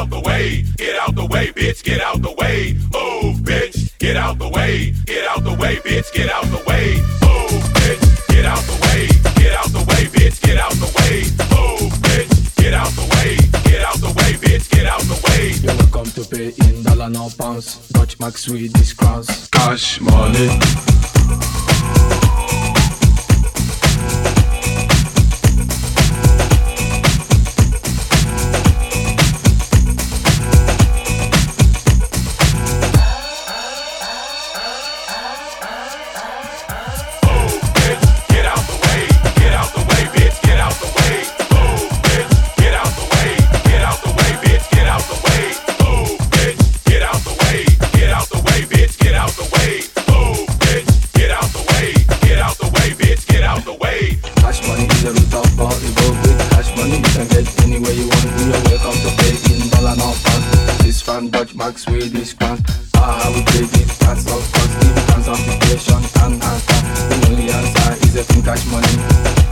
out the way, get out the way, bitch, get out the way. Move, bitch, get out the way, get out the way, bitch, get out the way. Move, bitch, get out the way, get out the way, bitch, get out the way. Move, bitch, get out the way, get out the way, bitch, get out the way. You're welcome to pay in dollar no pounds. Deutschmarks Swedish crowns. Cash money. This from Deutschmarks Swedish crowns. Ah, how we play this cards of course. Give hands on inflation and answer. The only answer is a thing cash money.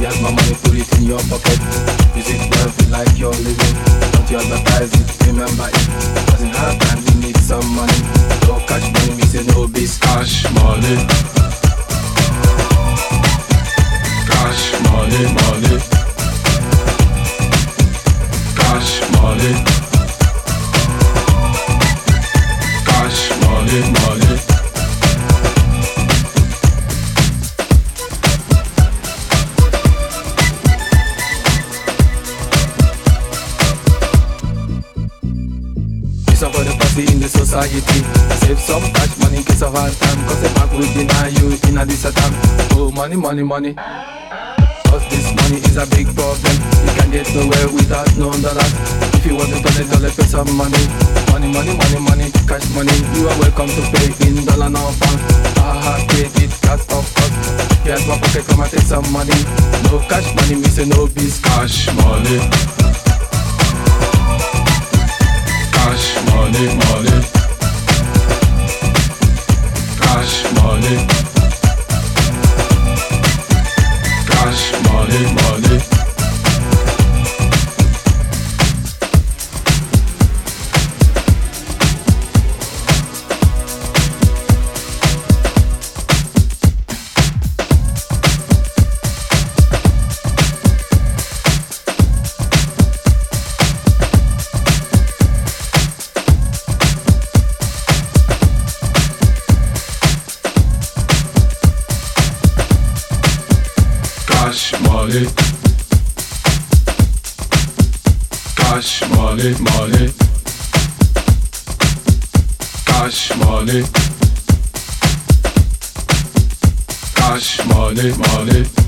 Here's my money, put it in your pocket. Use it well, feel like you're living. Don't you advertise it, remember it. Cause in hard times you need some money. No cash money, me say no biz. Cash money. Cash money, money. One for the party in the society. I Save some cash money in case of hard time. Cause the bank will deny you in a this. Oh, money, money, money. Cause this money is a big problem. You can get nowhere without no dollars. If you want to turn it, dollar, pay some money. Money, money, money, money, cash money. You are welcome to pay in dollar no pound. Aha, credit, cash of course. Here's my pocket, come and take some money. No cash money, me say no biz. Cash money. Money, money. Cash money. Cash money, money. Money. Cash money, money. Cash money. Cash money,